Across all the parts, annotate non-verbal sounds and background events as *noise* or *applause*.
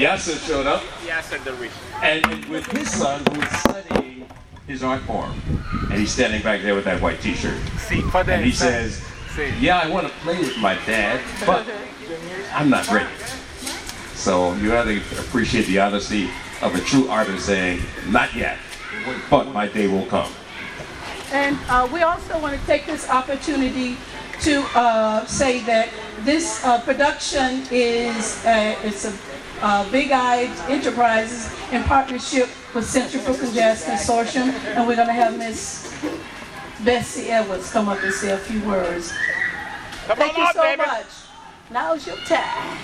Yasser showed up. Yasser the rich. And, and with his son, who is studying his art form. And he's standing back there with that white t-shirt. See, for And he says, yeah, I want to play with my dad, but I'm not ready. So you have to appreciate the honesty of a true artist saying, not yet, but my day will come. And uh, we also want to take this opportunity to uh, say that this uh, production is uh, it's a uh, Big Eyed Enterprises in partnership with Central Brooklyn Jazz Consortium, and we're going to have Miss Bessie Edwards come up and say a few words. Come Thank on you up, so baby. much. Now's your time.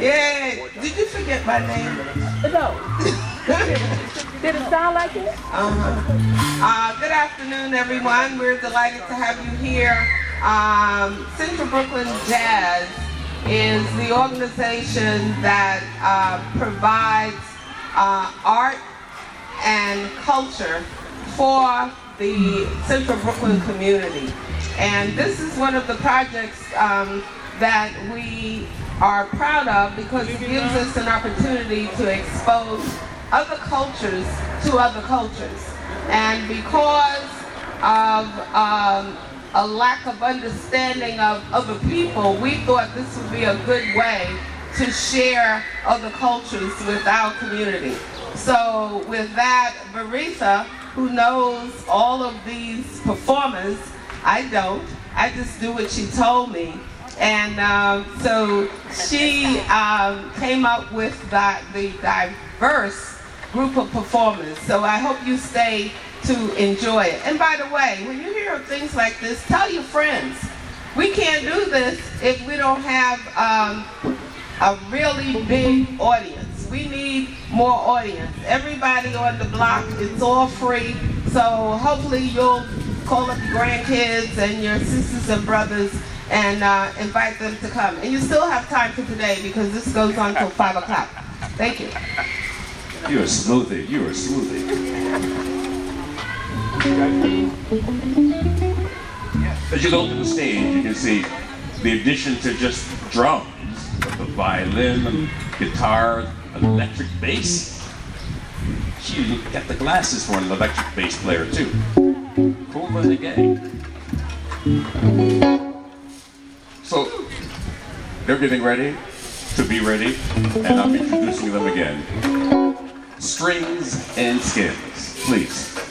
Yeah, did you forget my name? No. *laughs* Did it sound like it? Uh-huh. Uh, good afternoon, everyone. We're delighted to have you here. Um, Central Brooklyn Jazz is the organization that uh, provides uh, art and culture for the Central Brooklyn community. And this is one of the projects um, that we are proud of because it gives us an opportunity to expose other cultures to other cultures. And because of um, a lack of understanding of other people, we thought this would be a good way to share other cultures with our community. So with that, Barisa, who knows all of these performers, I don't. I just do what she told me. And um, so she um, came up with the diverse group of performers. So I hope you stay to enjoy it. And by the way, when you hear of things like this, tell your friends. We can't do this if we don't have um, a really big audience. We need more audience. Everybody on the block, it's all free. So hopefully you'll call up your grandkids and your sisters and brothers and uh, invite them to come. And you still have time for today because this goes on till 5 o'clock. Thank you. You're a smoothie. You're a smoothie. As you go to the stage, you can see the addition to just drums, the violin, guitar, electric bass. Gee, you got the glasses for an electric bass player too. Cool the gang. So they're getting ready to be ready, and I'm introducing them again. Strings and skins, please.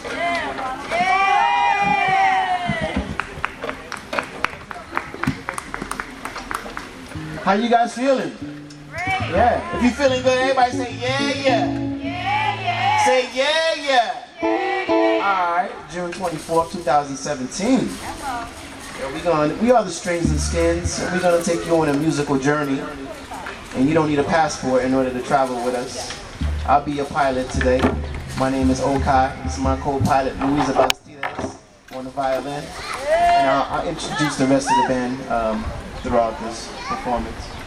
How you guys feeling? Yeah. If you feeling good, everybody say yeah, yeah. Say yeah, yeah. All right. June 24th, 2017. Yeah, we going we are the Strings and Skins. and We're gonna take you on a musical journey, and you don't need a passport in order to travel with us. I'll be your pilot today. My name is Okai. This is my co-pilot Luisa Bastidas on the violin, and I'll, I'll introduce the rest of the band um, throughout this performance.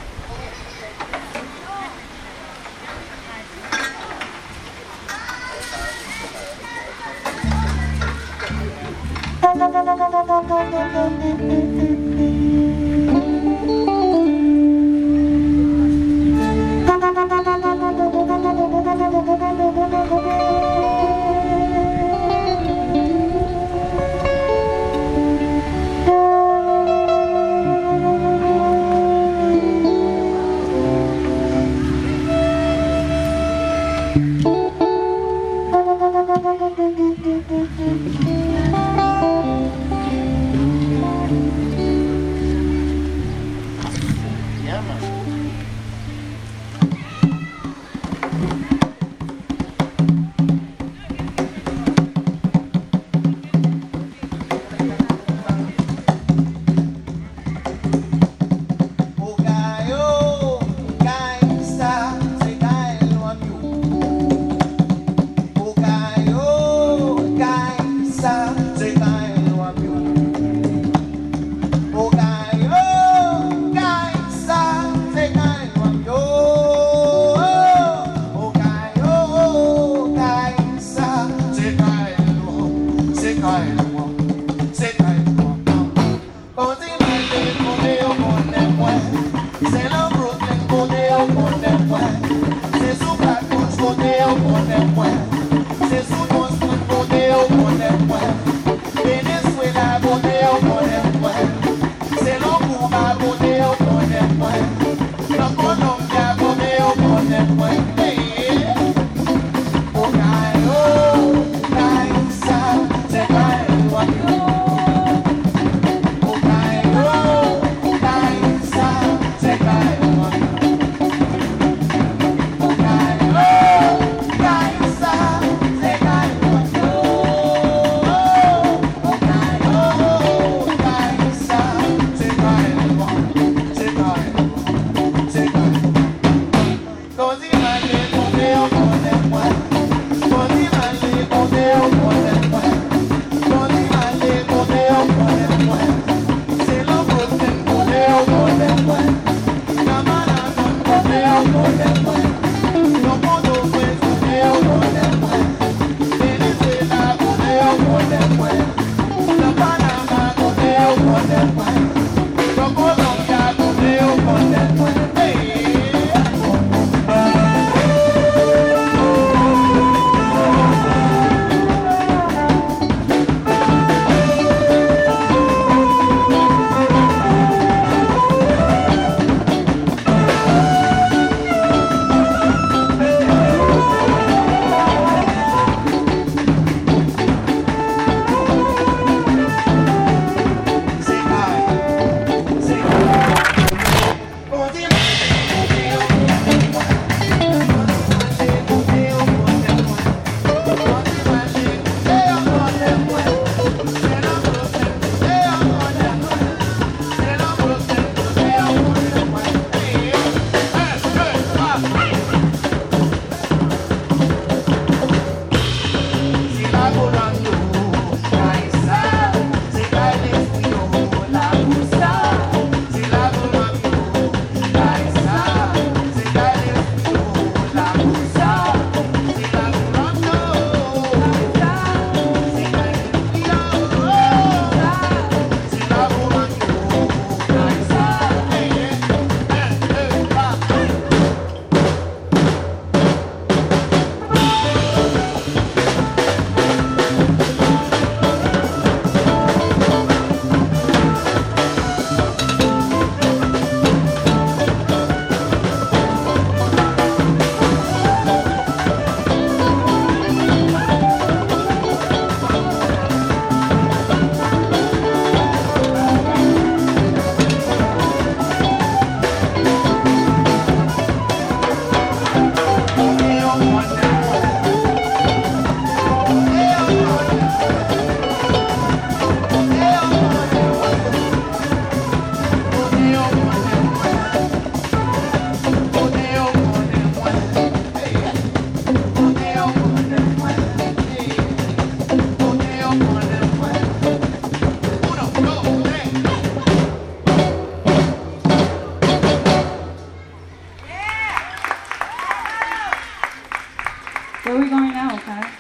Where are we going now, Pat?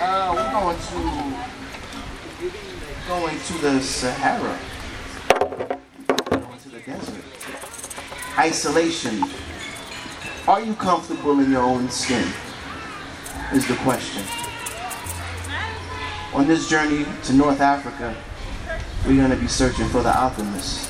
Uh, we're going to going to the Sahara. Going to the desert. Isolation. Are you comfortable in your own skin? Is the question. On this journey to North Africa, we're going to be searching for the alchemist.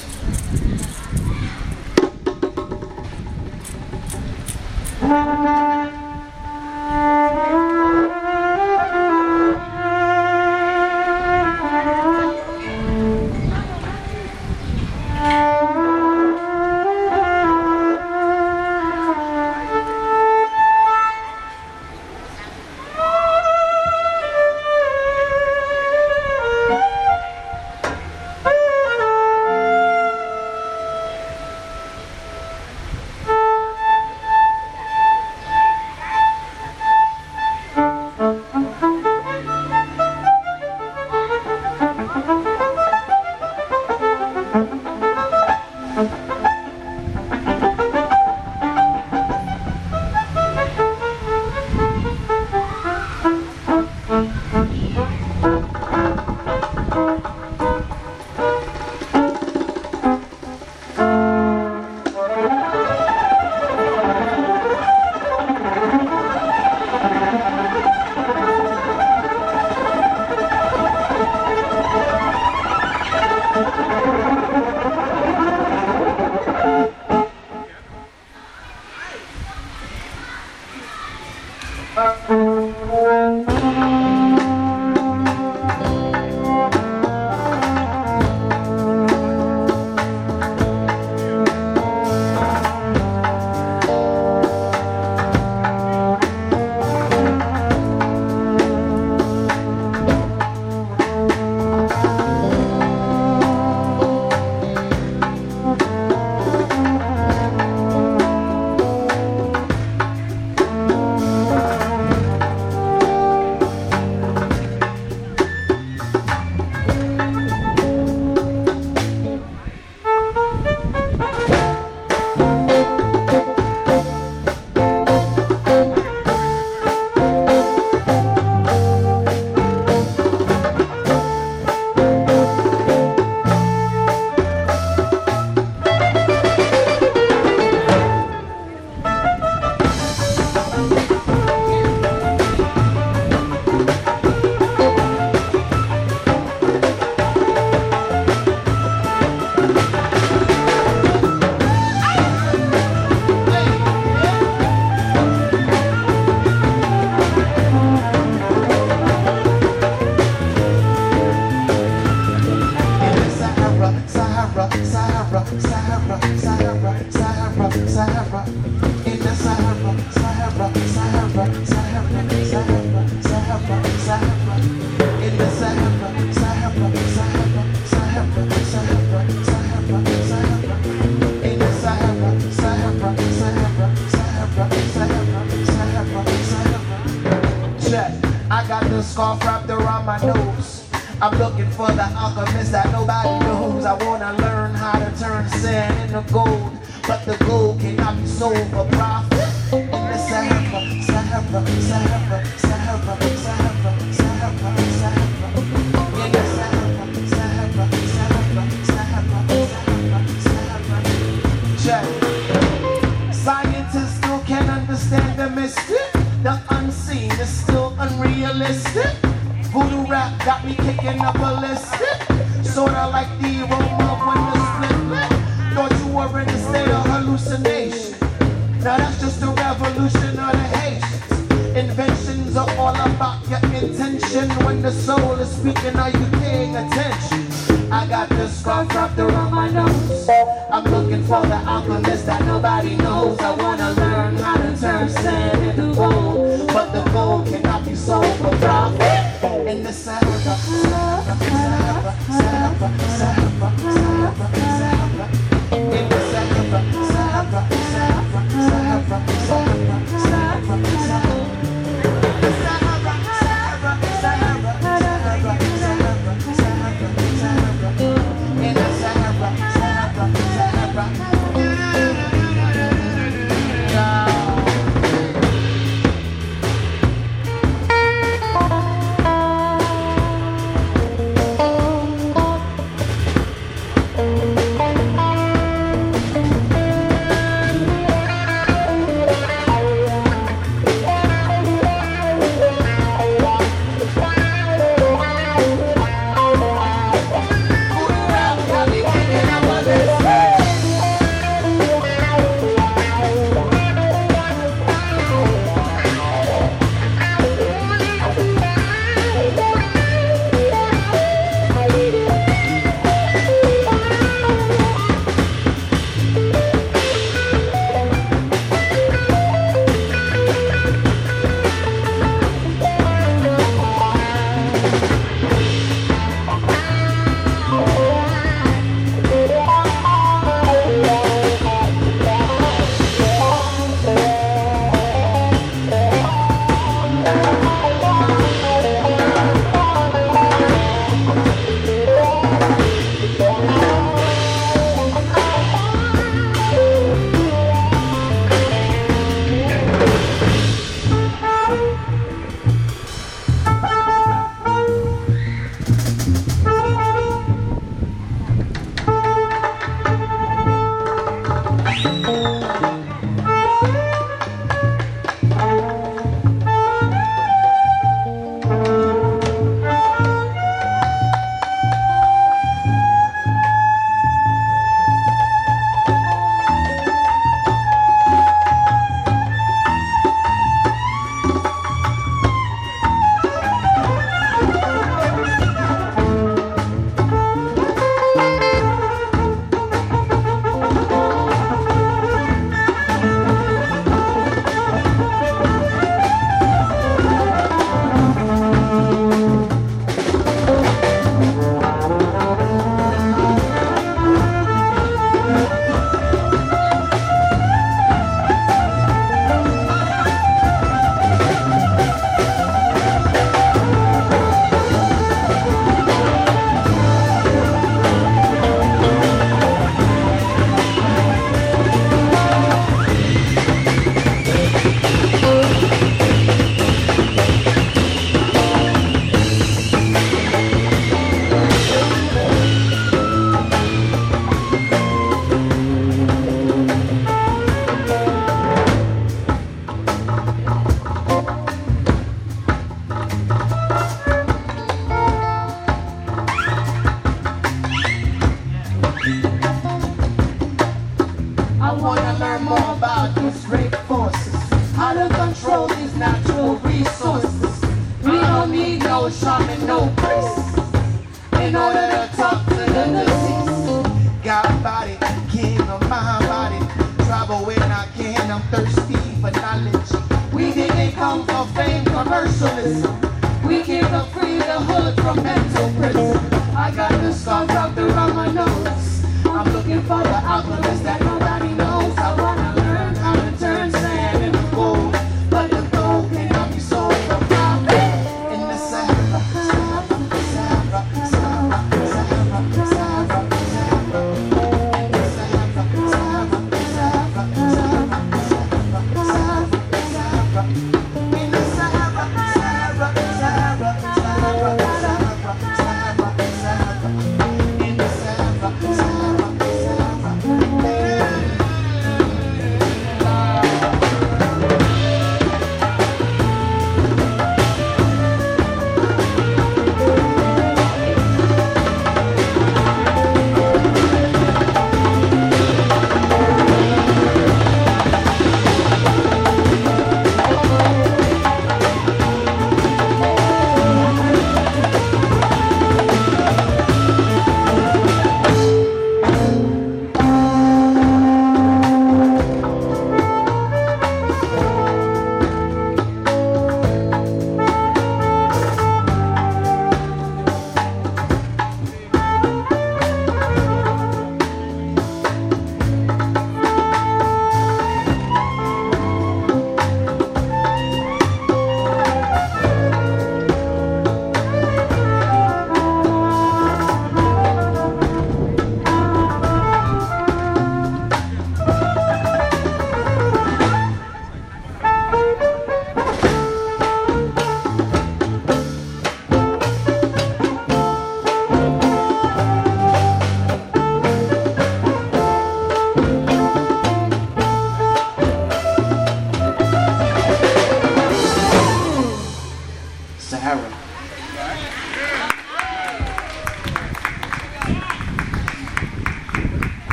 are all about your intention. When the soul is speaking, are you paying attention? I got the scarf wrapped around my nose. I'm looking for the alchemist that nobody knows. I wanna learn how to turn sand into gold, but the gold cannot be sold for profit. In the Sarah, Sarah, Sarah, Sarah,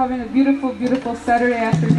having a beautiful, beautiful Saturday afternoon.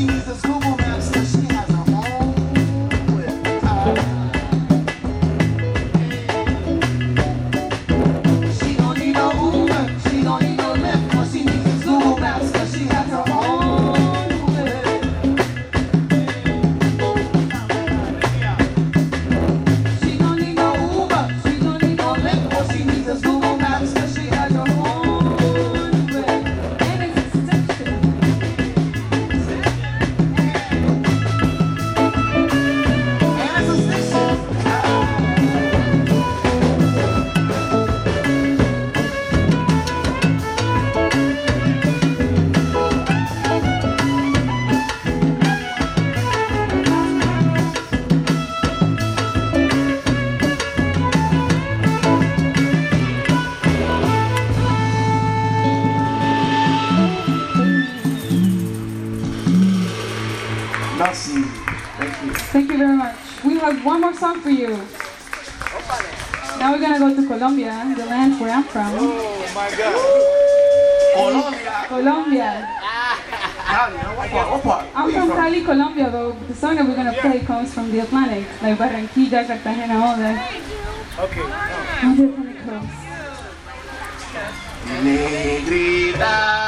sees a who song for you. Now we're gonna go to Colombia, the land where I'm from. Oh my God. Colombia. Colombia. Cali, no? What part? What part? I'm from Cali, Colombia, but the song that we're gonna play comes from the Atlantic, like Barranquilla, Cartagena, all that. Okay. On the Atlantic coast. Negrita,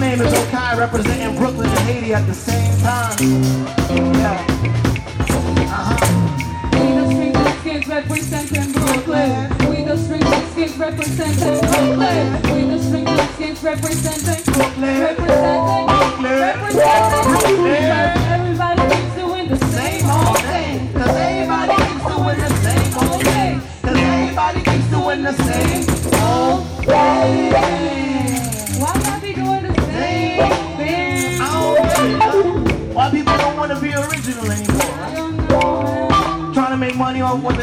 My name is Okai, representing Brooklyn and Haiti at the same time. Yeah. Uh-huh. We the street skins representing Brooklyn. We the street skins representing Brooklyn. We the street skins representing Brooklyn. Representing Brooklyn. Representing Brooklyn. Everybody keeps doing the same old thing. Cause everybody keeps doing the same old thing. Cause everybody keeps doing the same old thing. someone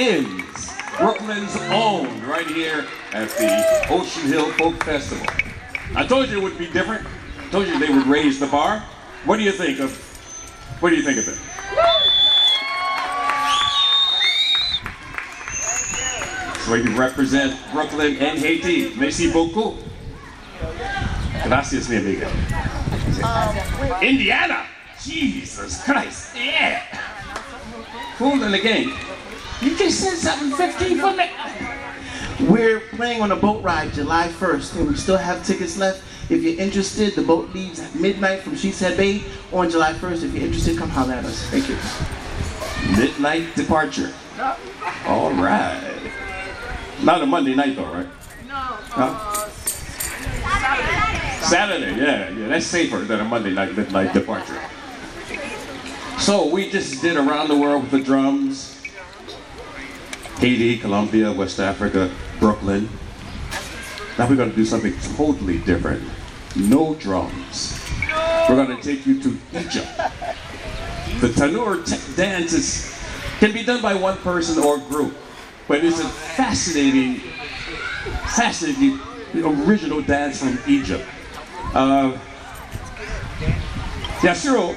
Skins, Brooklyn's own, right here at the Ocean Hill Folk Festival. I told you it would be different. I told you they would raise the bar. What do you think of what do you think of it? So you represent Brooklyn and Haiti. Merci beaucoup. Gracias, mi amigo. Indiana! Jesus Christ, yeah! Cool in the game. You just said something 15 for me. We're playing on a boat ride July 1st, and we still have tickets left. If you're interested, the boat leaves at midnight from Sheepshead Bay on July 1st. If you're interested, come holler at us. Thank you. Midnight departure. All right. Not a Monday night though, right? No. Saturday, yeah, yeah. That's safer than a Monday night midnight departure. So we just did around the world with the drums. Haiti, Colombia, West Africa, Brooklyn. Now we're going to do something totally different. No drums. We're going to take you to Egypt. The Tanur t- dance is, can be done by one person or group, but it's a fascinating, fascinating original dance from Egypt. Uh, Yashiro,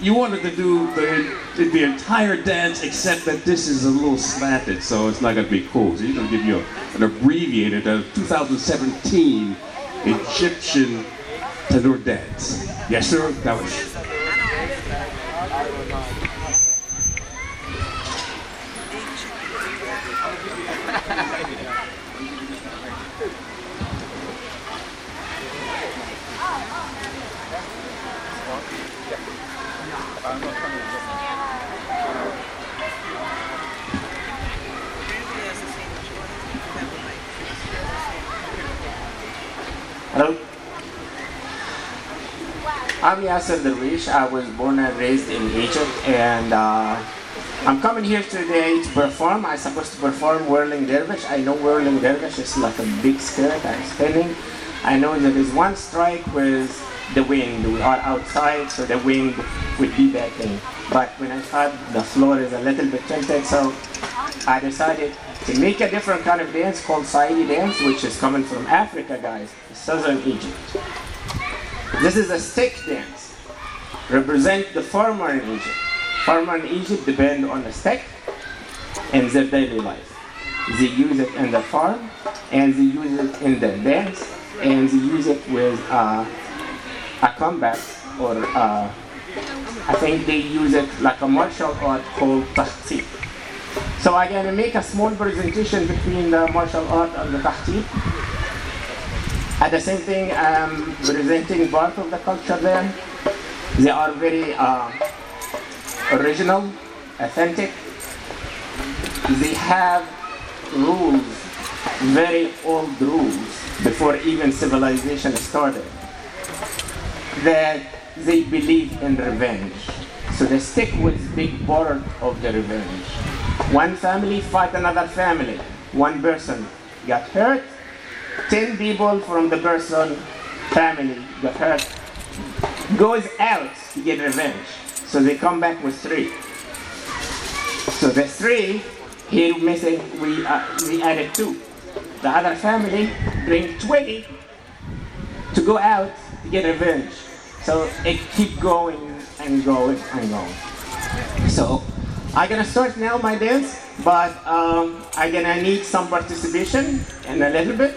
you wanted to do the, the entire dance except that this is a little slanted, so it's not going to be cool. So he's going to give you a, an abbreviated uh, 2017 Egyptian Tanur dance. Yes, sir. That was. Hello. I'm Darwish. I was born and raised in Egypt, and uh, I'm coming here today to perform. I'm supposed to perform Whirling Dervish. I know Whirling Dervish is like a big skirt I'm spinning. I know there is one strike with the wind. We are outside, so the wind would be thing. But when I thought the floor is a little bit tilted, so I decided to make a different kind of dance called Saidi dance, which is coming from Africa, guys, southern Egypt. This is a stick dance. Represent the farmer in Egypt. Farmer in Egypt depend on the stick in their daily life. They use it in the farm, and they use it in the dance, and they use it with uh, a combat or uh, I think they use it like a martial art called tahti. So I'm gonna make a small presentation between the martial art and the tahti. At the same thing, I'm presenting part of the culture there. They are very uh, original, authentic. They have rules, very old rules, before even civilization started, that they believe in revenge. So the stick was big part of the revenge. One family fight another family. One person got hurt. Ten people from the person family got hurt. Goes out to get revenge. So they come back with three. So the three here missing we uh, we added two. The other family bring 20 to go out to get revenge. So it keep going and going and going. So I'm gonna start now my dance, but um, I'm gonna need some participation in a little bit,